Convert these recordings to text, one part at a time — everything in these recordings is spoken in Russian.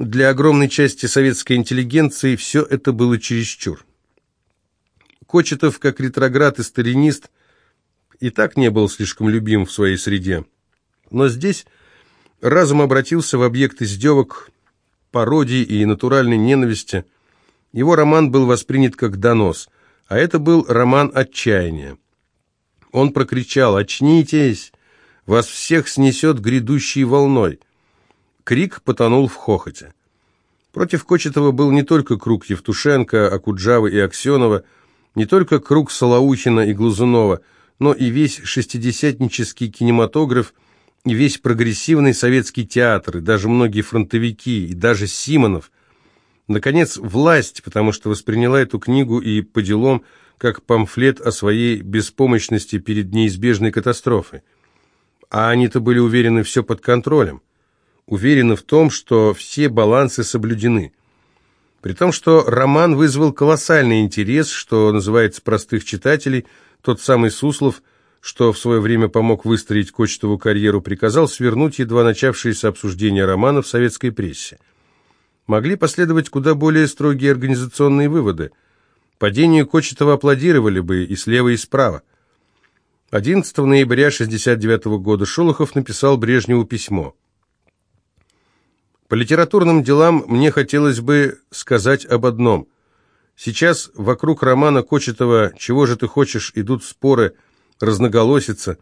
Для огромной части советской интеллигенции все это было чересчур. Кочетов, как ретроград и старинист, и так не был слишком любим в своей среде. Но здесь разум обратился в объект издевок, пародий и натуральной ненависти. Его роман был воспринят как донос, а это был роман отчаяния. Он прокричал «Очнитесь! Вас всех снесет грядущей волной!» Крик потонул в хохоте. Против Кочетова был не только круг Евтушенко, Акуджавы и Аксенова, не только круг Солоухина и Глазунова, но и весь шестидесятнический кинематограф, и весь прогрессивный советский театр, и даже многие фронтовики, и даже Симонов. Наконец, власть, потому что восприняла эту книгу и по делам, как памфлет о своей беспомощности перед неизбежной катастрофой. А они-то были уверены все под контролем уверены в том, что все балансы соблюдены. При том, что роман вызвал колоссальный интерес, что называется простых читателей, тот самый Суслов, что в свое время помог выстроить Кочетову карьеру, приказал свернуть едва начавшееся обсуждение романа в советской прессе. Могли последовать куда более строгие организационные выводы. Падению Кочетова аплодировали бы и слева, и справа. 11 ноября 1969 года Шолохов написал Брежневу письмо. По литературным делам мне хотелось бы сказать об одном. Сейчас вокруг романа Кочетова «Чего же ты хочешь?» идут споры, разноголосица.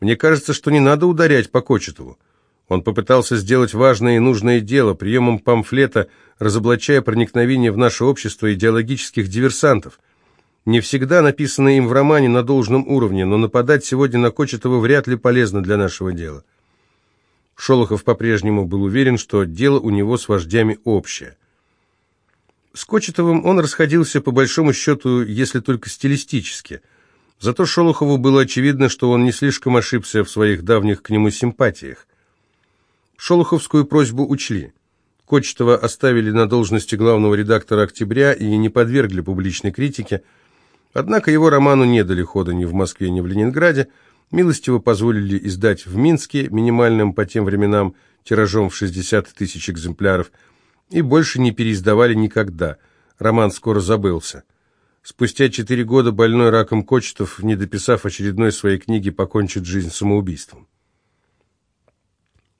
Мне кажется, что не надо ударять по Кочетову. Он попытался сделать важное и нужное дело приемом памфлета, разоблачая проникновение в наше общество идеологических диверсантов. Не всегда написанное им в романе на должном уровне, но нападать сегодня на Кочетова вряд ли полезно для нашего дела. Шолохов по-прежнему был уверен, что дело у него с вождями общее. С Кочетовым он расходился по большому счету, если только стилистически. Зато Шолохову было очевидно, что он не слишком ошибся в своих давних к нему симпатиях. Шолоховскую просьбу учли. Кочетова оставили на должности главного редактора «Октября» и не подвергли публичной критике, однако его роману не дали хода ни в Москве, ни в Ленинграде, милостиво позволили издать в Минске минимальным по тем временам тиражом в 60 тысяч экземпляров и больше не переиздавали никогда. Роман скоро забылся. Спустя четыре года больной раком Кочетов, не дописав очередной своей книги, покончит жизнь самоубийством.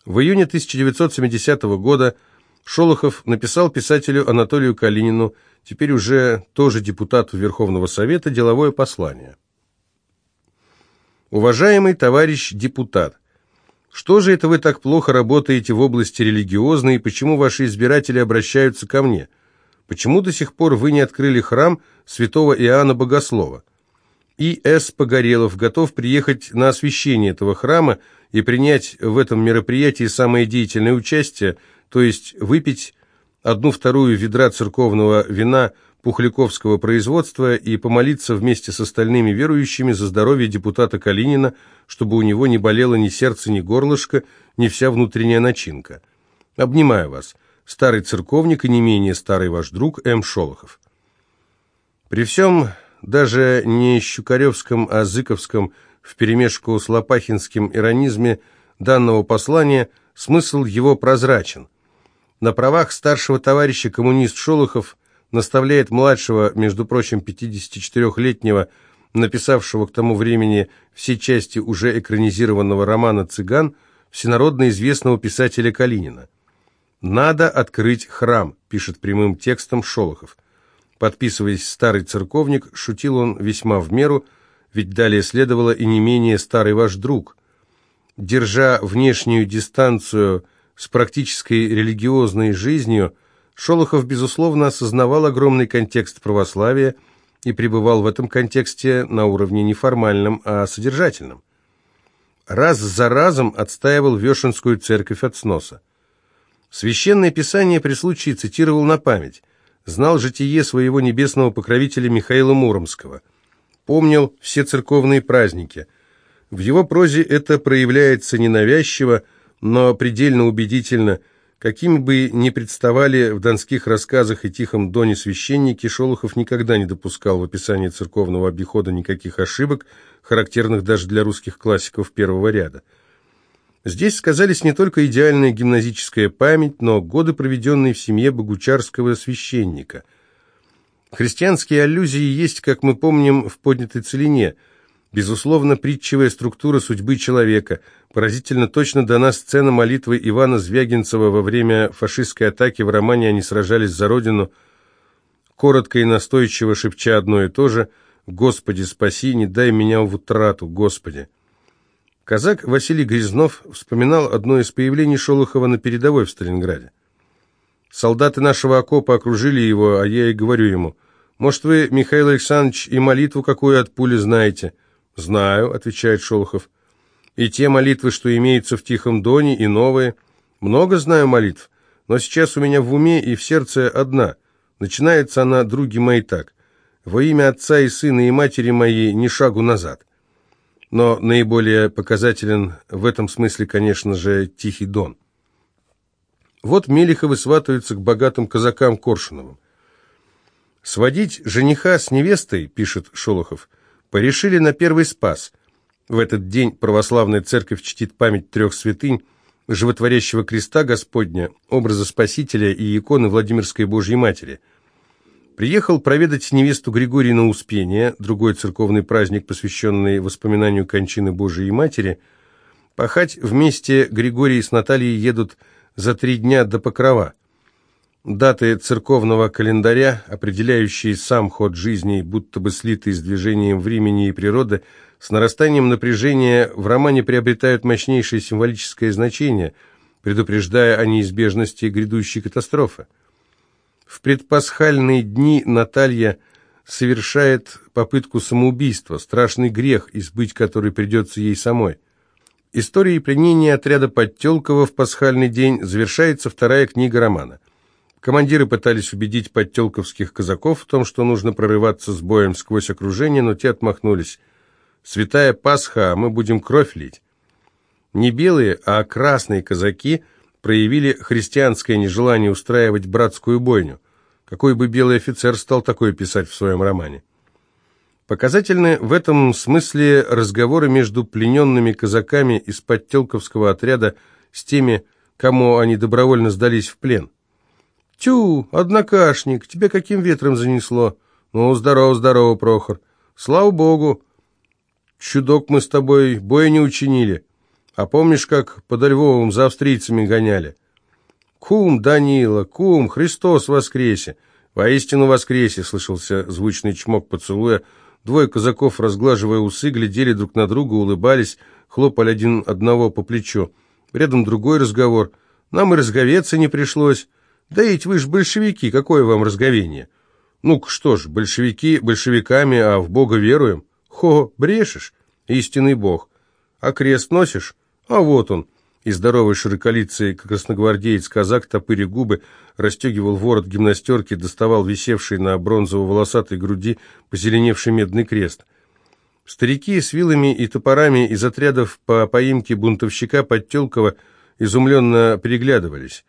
В июне 1970 года Шолохов написал писателю Анатолию Калинину, теперь уже тоже депутату Верховного Совета, деловое послание. Уважаемый товарищ депутат, что же это вы так плохо работаете в области религиозной и почему ваши избиратели обращаются ко мне? Почему до сих пор вы не открыли храм святого Иоанна Богослова? И. С. Погорелов готов приехать на освящение этого храма и принять в этом мероприятии самое деятельное участие, то есть выпить одну-вторую ведра церковного вина – пухляковского производства и помолиться вместе с остальными верующими за здоровье депутата Калинина, чтобы у него не болело ни сердце, ни горлышко, ни вся внутренняя начинка. Обнимаю вас, старый церковник и не менее старый ваш друг М. Шолохов. При всем даже не щукаревском, а зыковском вперемешку с лопахинским иронизме данного послания смысл его прозрачен. На правах старшего товарища коммунист Шолохов наставляет младшего, между прочим, 54-летнего, написавшего к тому времени все части уже экранизированного романа «Цыган», всенародно известного писателя Калинина. «Надо открыть храм», – пишет прямым текстом Шолохов. Подписываясь «старый церковник», шутил он весьма в меру, ведь далее следовало и не менее «старый ваш друг». Держа внешнюю дистанцию с практической религиозной жизнью – Шолохов, безусловно, осознавал огромный контекст православия и пребывал в этом контексте на уровне не формальном, а содержательном. Раз за разом отстаивал Вешенскую церковь от сноса. Священное Писание при случае цитировал на память, знал житие своего небесного покровителя Михаила Муромского, помнил все церковные праздники. В его прозе это проявляется ненавязчиво, но предельно убедительно – Какими бы ни представали в донских рассказах и тихом доне священники, Шолохов никогда не допускал в описании церковного обихода никаких ошибок, характерных даже для русских классиков первого ряда. Здесь сказались не только идеальная гимназическая память, но годы, проведенные в семье богучарского священника. Христианские аллюзии есть, как мы помним, в поднятой целине. Безусловно, притчевая структура судьбы человека. Поразительно точно дана сцена молитвы Ивана Звягинцева во время фашистской атаки в романе «Они сражались за Родину», коротко и настойчиво шепча одно и то же «Господи, спаси, не дай меня в утрату, Господи». Казак Василий Грязнов вспоминал одно из появлений Шолохова на передовой в Сталинграде. Солдаты нашего окопа окружили его, а я и говорю ему, «Может, вы, Михаил Александрович, и молитву какую от пули знаете?» «Знаю», — отвечает Шолохов. «И те молитвы, что имеются в Тихом Доне, и новые. Много знаю молитв, но сейчас у меня в уме и в сердце одна. Начинается она, други мои, так. Во имя Отца и Сына и Матери моей ни шагу назад но наиболее показателен в этом смысле, конечно же, Тихий Дон. Вот Мелиховы сватаются к богатым казакам Коршуновым. «Сводить жениха с невестой, — пишет Шолохов, — порешили на первый спас. В этот день православная церковь чтит память трех святынь, животворящего креста Господня, образа Спасителя и иконы Владимирской Божьей Матери — Приехал проведать невесту Григорий на Успение, другой церковный праздник, посвященный воспоминанию кончины Божией Матери. Пахать вместе Григорий с Натальей едут за три дня до Покрова. Даты церковного календаря, определяющие сам ход жизни, будто бы слитые с движением времени и природы, с нарастанием напряжения в романе приобретают мощнейшее символическое значение, предупреждая о неизбежности грядущей катастрофы. В предпасхальные дни Наталья совершает попытку самоубийства, страшный грех, избыть который придется ей самой. Историей пленения отряда Подтелкова в пасхальный день завершается вторая книга романа. Командиры пытались убедить подтелковских казаков в том, что нужно прорываться с боем сквозь окружение, но те отмахнулись. «Святая Пасха, а мы будем кровь лить». Не белые, а красные казаки – проявили христианское нежелание устраивать братскую бойню. Какой бы белый офицер стал такое писать в своем романе? Показательны в этом смысле разговоры между плененными казаками из подтелковского отряда с теми, кому они добровольно сдались в плен. «Тю, однокашник, тебя каким ветром занесло?» «Ну, здорово, здорово, Прохор. Слава Богу! Чудок мы с тобой боя не учинили. А помнишь, как под Львовом за австрийцами гоняли? «Кум, Данила, кум, Христос воскресе!» «Воистину воскресе!» — слышался звучный чмок поцелуя. Двое казаков, разглаживая усы, глядели друг на друга, улыбались, хлопали один одного по плечу. Рядом другой разговор. «Нам и разговеться не пришлось. Да ведь вы ж большевики, какое вам разговение?» «Ну что ж, большевики большевиками, а в Бога веруем?» «Хо, брешешь? Истинный Бог. А крест носишь? А вот он. И здоровый широколицый красногвардеец-казак, топыря губы, расстегивал ворот гимнастерки, доставал висевший на бронзово-волосатой груди позеленевший медный крест. Старики с вилами и топорами из отрядов по поимке бунтовщика Подтелкова изумленно переглядывались.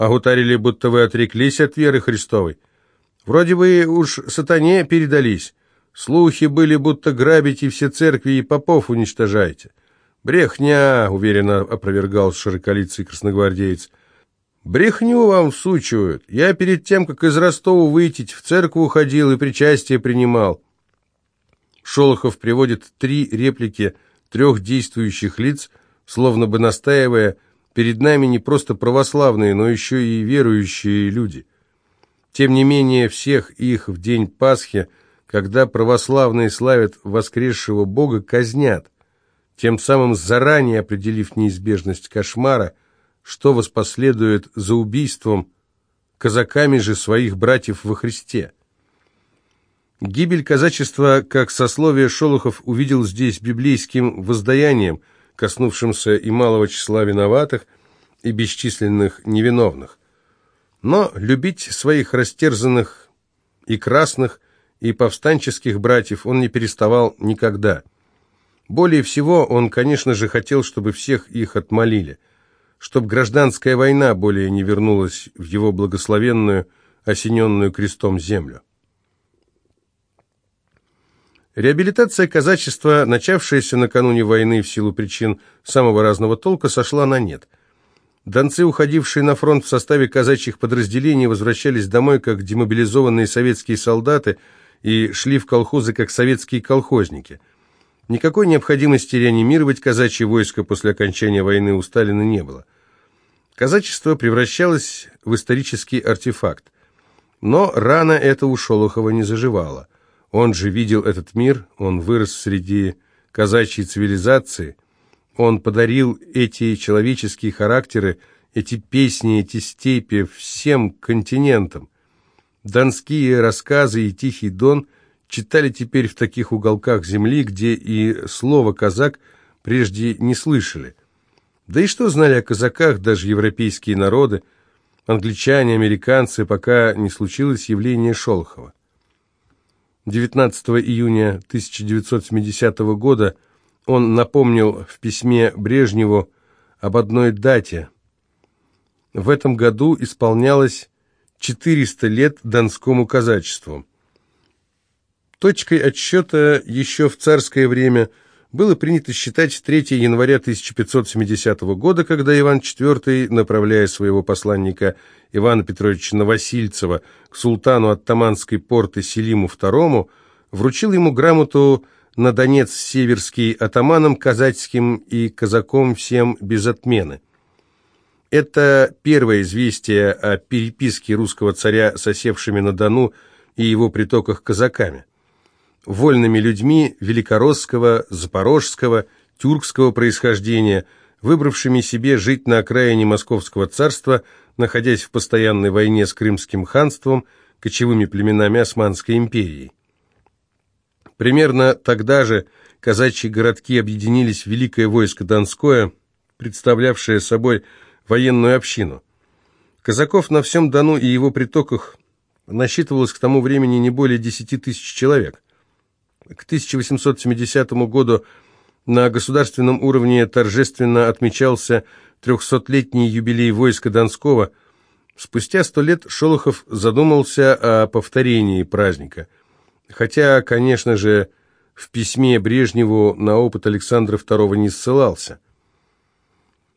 А гутарили, будто вы отреклись от веры Христовой. Вроде вы уж сатане передались. Слухи были, будто грабите все церкви и попов уничтожаете. «Брехня!» — уверенно опровергал широколицый красногвардеец. «Брехню вам всучивают. Я перед тем, как из Ростова выйти, в церковь ходил и причастие принимал». Шолохов приводит три реплики трех действующих лиц, словно бы настаивая, перед нами не просто православные, но еще и верующие люди. Тем не менее, всех их в день Пасхи, когда православные славят воскресшего Бога, казнят – тем самым заранее определив неизбежность кошмара, что воспоследует за убийством казаками же своих братьев во Христе. Гибель казачества, как сословие Шолохов увидел здесь библейским воздаянием, коснувшимся и малого числа виноватых, и бесчисленных невиновных. Но любить своих растерзанных и красных, и повстанческих братьев он не переставал никогда – более всего он, конечно же, хотел, чтобы всех их отмолили, чтобы гражданская война более не вернулась в его благословенную, осененную крестом землю. Реабилитация казачества, начавшаяся накануне войны в силу причин самого разного толка, сошла на нет. Донцы, уходившие на фронт в составе казачьих подразделений, возвращались домой как демобилизованные советские солдаты и шли в колхозы как советские колхозники. Никакой необходимости реанимировать казачье войско после окончания войны у Сталина не было. Казачество превращалось в исторический артефакт. Но рана эта у Шолохова не заживала. Он же видел этот мир, он вырос среди казачьей цивилизации, он подарил эти человеческие характеры, эти песни, эти степи всем континентам. Донские рассказы и Тихий Дон читали теперь в таких уголках земли, где и слово «казак» прежде не слышали. Да и что знали о казаках даже европейские народы, англичане, американцы, пока не случилось явление Шолохова. 19 июня 1970 года он напомнил в письме Брежневу об одной дате. В этом году исполнялось 400 лет донскому казачеству. Точкой отсчета еще в царское время было принято считать 3 января 1570 года, когда Иван IV, направляя своего посланника Ивана Петровича Новосильцева к султану оттаманской порты Селиму II, вручил ему грамоту на Донец Северский атаманам казацким и казаком всем без отмены. Это первое известие о переписке русского царя с осевшими на Дону и его притоках казаками. Вольными людьми великоросского, запорожского, тюркского происхождения, выбравшими себе жить на окраине Московского царства – находясь в постоянной войне с Крымским ханством, кочевыми племенами Османской империи. Примерно тогда же казачьи городки объединились в Великое войско Донское, представлявшее собой военную общину. Казаков на всем Дону и его притоках насчитывалось к тому времени не более 10 тысяч человек. К 1870 году на государственном уровне торжественно отмечался трехсотлетний юбилей войска Донского, спустя сто лет Шолохов задумался о повторении праздника. Хотя, конечно же, в письме Брежневу на опыт Александра II не ссылался.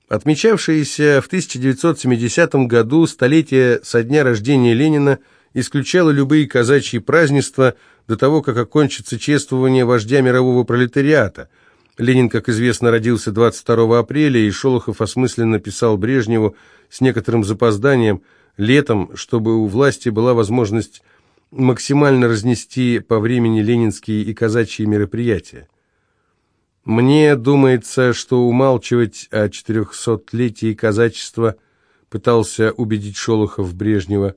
Отмечавшееся в 1970 году столетие со дня рождения Ленина исключало любые казачьи празднества до того, как окончится чествование вождя мирового пролетариата – Ленин, как известно, родился 22 апреля, и Шолохов осмысленно писал Брежневу с некоторым запозданием летом, чтобы у власти была возможность максимально разнести по времени ленинские и казачьи мероприятия. Мне думается, что умалчивать о четырехсотлетии казачества пытался убедить Шолохов Брежнева.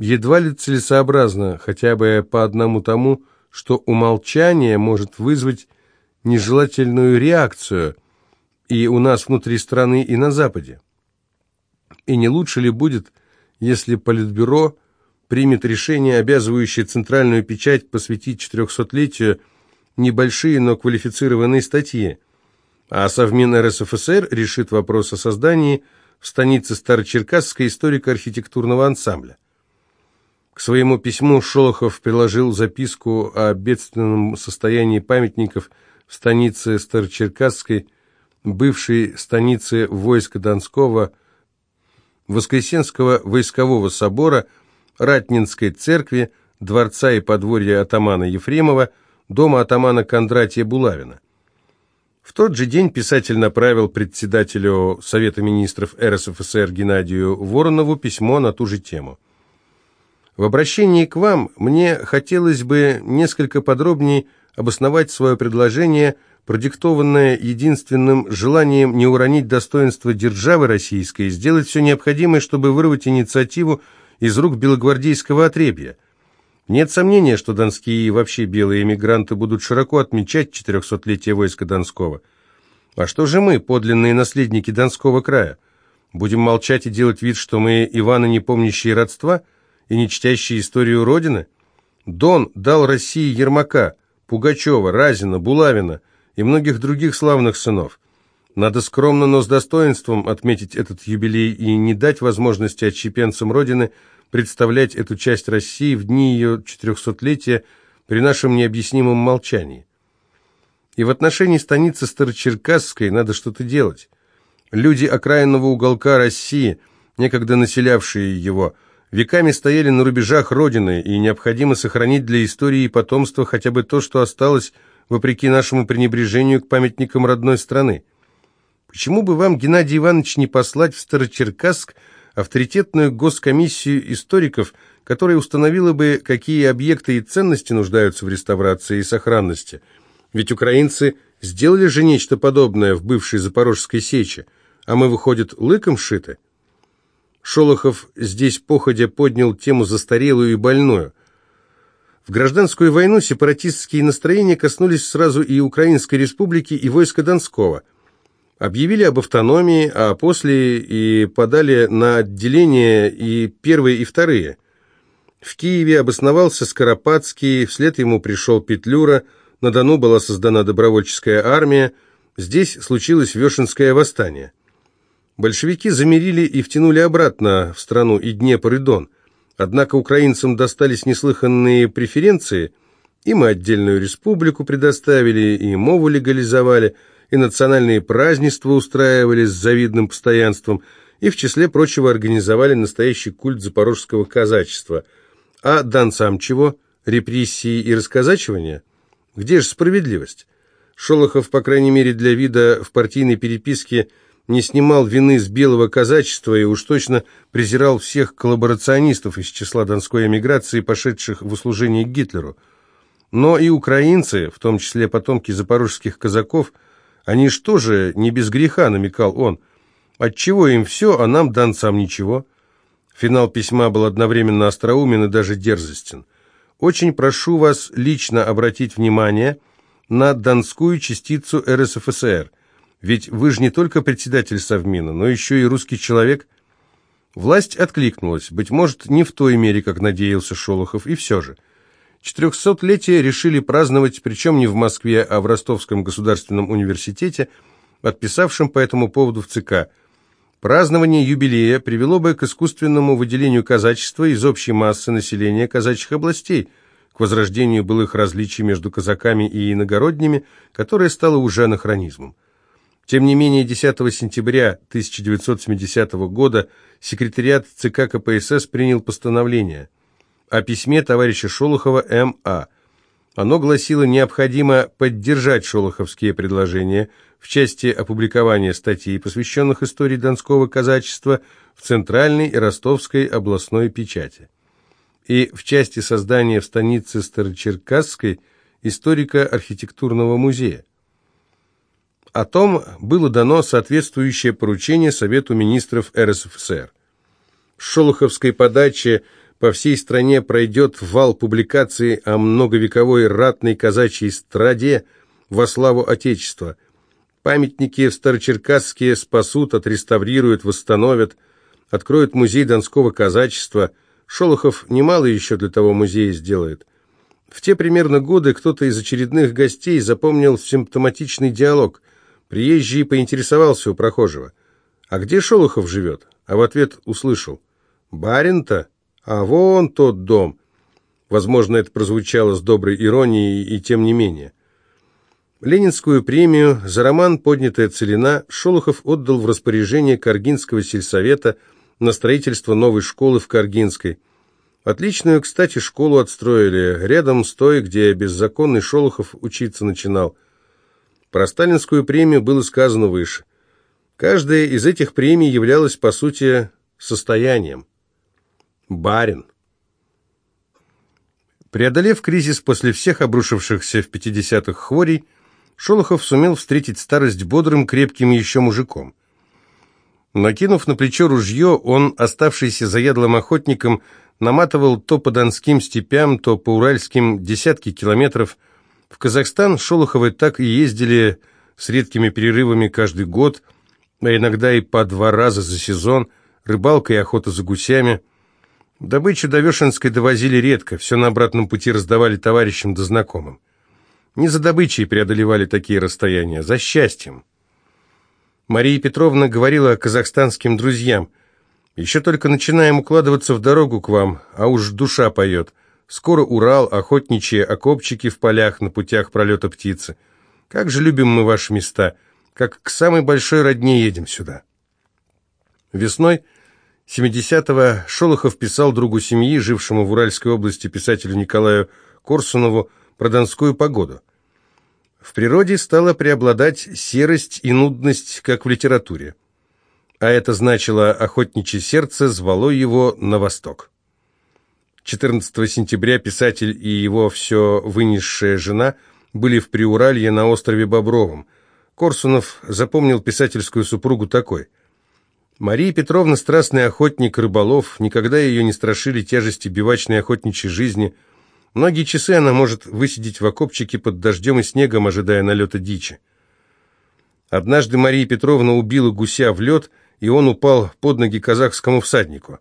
Едва ли целесообразно, хотя бы по одному тому, что умолчание может вызвать нежелательную реакцию и у нас внутри страны, и на Западе. И не лучше ли будет, если Политбюро примет решение, обязывающее центральную печать посвятить 400-летию небольшие, но квалифицированные статьи, а Совмин РСФСР решит вопрос о создании в станице Старочеркасской историко-архитектурного ансамбля. К своему письму Шолохов приложил записку о бедственном состоянии памятников – в станице Старочеркасской, бывшей станице войска Донского, Воскресенского войскового собора, Ратнинской церкви, дворца и подворья атамана Ефремова, дома атамана Кондратия Булавина. В тот же день писатель направил председателю Совета министров РСФСР Геннадию Воронову письмо на ту же тему. В обращении к вам мне хотелось бы несколько подробнее обосновать свое предложение, продиктованное единственным желанием не уронить достоинство державы российской и сделать все необходимое, чтобы вырвать инициативу из рук белогвардейского отребья. Нет сомнения, что донские и вообще белые эмигранты будут широко отмечать 400-летие войска Донского. А что же мы, подлинные наследники Донского края? Будем молчать и делать вид, что мы Ивана, не помнящие родства и не чтящие историю Родины? Дон дал России Ермака, Пугачева, Разина, Булавина и многих других славных сынов. Надо скромно, но с достоинством отметить этот юбилей и не дать возможности отщепенцам Родины представлять эту часть России в дни ее четырехсотлетия при нашем необъяснимом молчании. И в отношении станицы Старочеркасской надо что-то делать. Люди окраинного уголка России, некогда населявшие его, веками стояли на рубежах Родины, и необходимо сохранить для истории и потомства хотя бы то, что осталось вопреки нашему пренебрежению к памятникам родной страны. Почему бы вам, Геннадий Иванович, не послать в Старочеркасск авторитетную госкомиссию историков, которая установила бы, какие объекты и ценности нуждаются в реставрации и сохранности? Ведь украинцы сделали же нечто подобное в бывшей Запорожской сече, а мы, выходит, лыком шиты? Шолохов здесь походя поднял тему застарелую и больную. В гражданскую войну сепаратистские настроения коснулись сразу и Украинской республики, и войска Донского. Объявили об автономии, а после и подали на отделение и первые, и вторые. В Киеве обосновался Скоропадский, вслед ему пришел Петлюра, на Дону была создана добровольческая армия, здесь случилось Вешенское восстание. Большевики замерили и втянули обратно в страну и Днепр, и Дон – Однако украинцам достались неслыханные преференции, им и отдельную республику предоставили, и мову легализовали, и национальные празднества устраивали с завидным постоянством, и в числе прочего организовали настоящий культ запорожского казачества. А донцам чего? Репрессии и расказачивания? Где же справедливость? Шолохов, по крайней мере для вида, в партийной переписке – не снимал вины с белого казачества и уж точно презирал всех коллаборационистов из числа донской эмиграции, пошедших в услужение Гитлеру. Но и украинцы, в том числе потомки запорожских казаков, они что же, не без греха, намекал он. Отчего им все, а нам, донцам, ничего? Финал письма был одновременно остроумен и даже дерзостен. «Очень прошу вас лично обратить внимание на донскую частицу РСФСР – ведь вы же не только председатель Совмина, но еще и русский человек. Власть откликнулась, быть может, не в той мере, как надеялся Шолохов, и все же. Четырехсотлетие решили праздновать, причем не в Москве, а в Ростовском государственном университете, подписавшем по этому поводу в ЦК. Празднование юбилея привело бы к искусственному выделению казачества из общей массы населения казачьих областей, к возрождению былых различий между казаками и иногородними, которое стало уже анахронизмом. Тем не менее, 10 сентября 1970 года секретариат ЦК КПСС принял постановление о письме товарища Шолохова М.А. Оно гласило, необходимо поддержать шолоховские предложения в части опубликования статей, посвященных истории Донского казачества в Центральной и Ростовской областной печати, и в части создания в станице Старочеркасской историко-архитектурного музея. О том было дано соответствующее поручение Совету министров РСФСР. С шолоховской подачи по всей стране пройдет вал публикаций о многовековой ратной казачьей страде во славу Отечества. Памятники в Старочеркасске спасут, отреставрируют, восстановят, откроют музей Донского казачества. Шолохов немало еще для того музея сделает. В те примерно годы кто-то из очередных гостей запомнил симптоматичный диалог – Приезжий поинтересовался у прохожего, а где Шолохов живет? А в ответ услышал, барин-то? А вон тот дом. Возможно, это прозвучало с доброй иронией, и тем не менее. Ленинскую премию за роман «Поднятая целина» Шолохов отдал в распоряжение Каргинского сельсовета на строительство новой школы в Каргинской. Отличную, кстати, школу отстроили, рядом с той, где беззаконный Шолохов учиться начинал – про сталинскую премию было сказано выше. Каждая из этих премий являлась, по сути, состоянием. Барин. Преодолев кризис после всех обрушившихся в 50-х хворей, Шолохов сумел встретить старость бодрым, крепким еще мужиком. Накинув на плечо ружье, он, оставшийся заядлым охотником, наматывал то по донским степям, то по уральским десятки километров – в Казахстан Шолоховы так и ездили с редкими перерывами каждый год, а иногда и по два раза за сезон, рыбалка и охота за гусями. Добычу до Вешенской довозили редко, все на обратном пути раздавали товарищам да знакомым. Не за добычей преодолевали такие расстояния, за счастьем. Мария Петровна говорила казахстанским друзьям, «Еще только начинаем укладываться в дорогу к вам, а уж душа поет. Скоро Урал, охотничьи окопчики в полях на путях пролета птицы. Как же любим мы ваши места, как к самой большой родне едем сюда. Весной 70-го Шолохов писал другу семьи, жившему в Уральской области писателю Николаю Корсунову, про донскую погоду. В природе стала преобладать серость и нудность, как в литературе. А это значило, охотничье сердце звало его на восток. 14 сентября писатель и его все вынесшая жена были в Приуралье на острове Бобровом. Корсунов запомнил писательскую супругу такой. Мария Петровна страстный охотник, рыболов, никогда ее не страшили тяжести бивачной охотничьей жизни – Многие часы она может высидеть в окопчике под дождем и снегом, ожидая налета дичи. Однажды Мария Петровна убила гуся в лед, и он упал под ноги казахскому всаднику.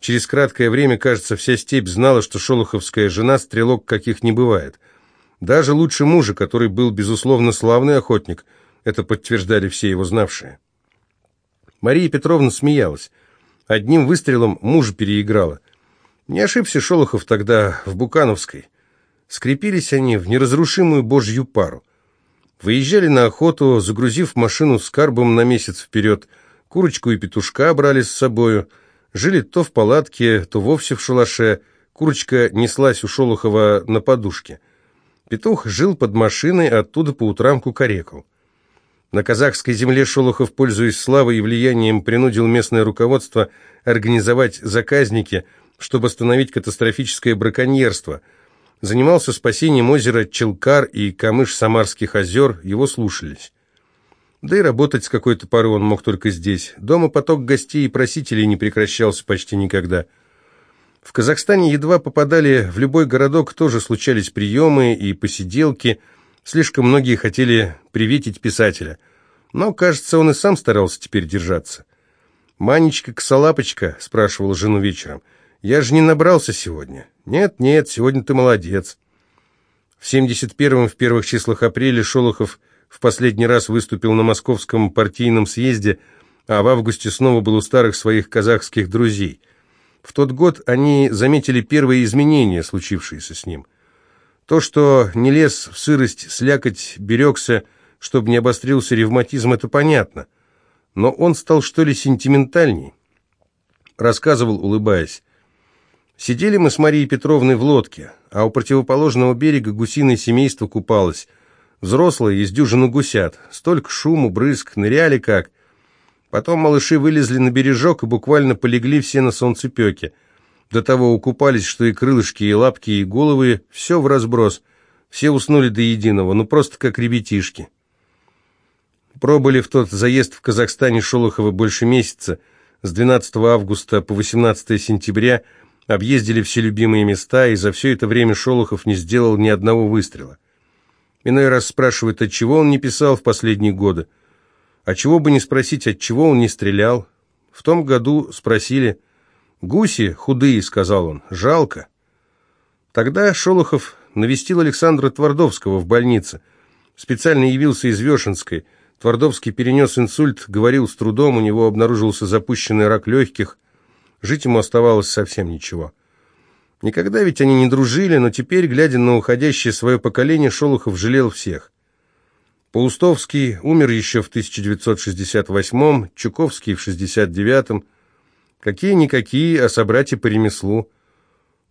Через краткое время, кажется, вся степь знала, что шолоховская жена стрелок каких не бывает. Даже лучше мужа, который был, безусловно, славный охотник, это подтверждали все его знавшие. Мария Петровна смеялась. Одним выстрелом мужа переиграла. Не ошибся Шолохов тогда в Букановской. Скрепились они в неразрушимую божью пару. Выезжали на охоту, загрузив машину с карбом на месяц вперед, курочку и петушка брали с собою, жили то в палатке, то вовсе в шалаше, курочка неслась у Шолохова на подушке. Петух жил под машиной, оттуда по утрам кукарекал. На казахской земле Шолохов, пользуясь славой и влиянием, принудил местное руководство организовать заказники – чтобы остановить катастрофическое браконьерство. Занимался спасением озера Челкар и камыш Самарских озер, его слушались. Да и работать с какой-то поры он мог только здесь. Дома поток гостей и просителей не прекращался почти никогда. В Казахстане едва попадали в любой городок, тоже случались приемы и посиделки. Слишком многие хотели приветить писателя. Но, кажется, он и сам старался теперь держаться. «Манечка-косолапочка?» – спрашивал жену вечером – я же не набрался сегодня. Нет, нет, сегодня ты молодец. В 71-м, в первых числах апреля, Шолохов в последний раз выступил на московском партийном съезде, а в августе снова был у старых своих казахских друзей. В тот год они заметили первые изменения, случившиеся с ним. То, что не лез в сырость, слякоть, берегся, чтобы не обострился ревматизм, это понятно. Но он стал, что ли, сентиментальней. Рассказывал, улыбаясь. Сидели мы с Марией Петровной в лодке, а у противоположного берега гусиное семейство купалось. Взрослые из дюжины гусят. Столько шуму, брызг, ныряли как. Потом малыши вылезли на бережок и буквально полегли все на солнцепеке. До того укупались, что и крылышки, и лапки, и головы, все в разброс. Все уснули до единого, ну просто как ребятишки. Пробыли в тот заезд в Казахстане Шолохова больше месяца, с 12 августа по 18 сентября – объездили все любимые места, и за все это время Шолохов не сделал ни одного выстрела. Иной раз спрашивают, от чего он не писал в последние годы. А чего бы не спросить, от чего он не стрелял. В том году спросили. «Гуси худые», — сказал он, — «жалко». Тогда Шолохов навестил Александра Твардовского в больнице. Специально явился из Вешенской. Твардовский перенес инсульт, говорил с трудом, у него обнаружился запущенный рак легких – Жить ему оставалось совсем ничего. Никогда ведь они не дружили, но теперь, глядя на уходящее свое поколение, Шолохов жалел всех. Паустовский умер еще в 1968-м, Чуковский в 69-м. Какие-никакие, а собратья по ремеслу.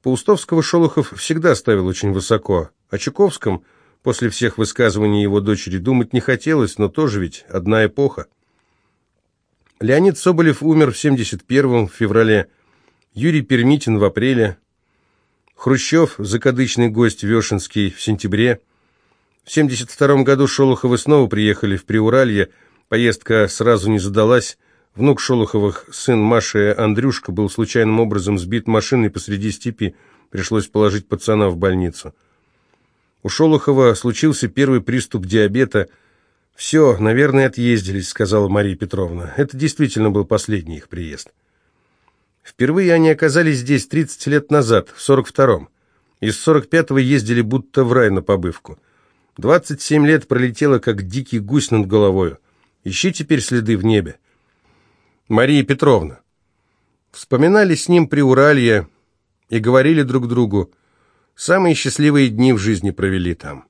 Паустовского Шолохов всегда ставил очень высоко. О Чуковском, после всех высказываний его дочери, думать не хотелось, но тоже ведь одна эпоха. Леонид Соболев умер в 71-м, в феврале, Юрий Пермитин в апреле, Хрущев, закадычный гость Вешенский, в сентябре. В 72 году Шолоховы снова приехали в Приуралье, поездка сразу не задалась. Внук Шолоховых, сын Маши Андрюшка, был случайным образом сбит машиной посреди степи, пришлось положить пацана в больницу. У Шолохова случился первый приступ диабета – «Все, наверное, отъездились», — сказала Мария Петровна. Это действительно был последний их приезд. Впервые они оказались здесь 30 лет назад, в 42-м. Из 45-го ездили будто в рай на побывку. 27 лет пролетело, как дикий гусь над головою. Ищи теперь следы в небе. Мария Петровна. Вспоминали с ним при Уралье и говорили друг другу, Самые счастливые дни в жизни провели там.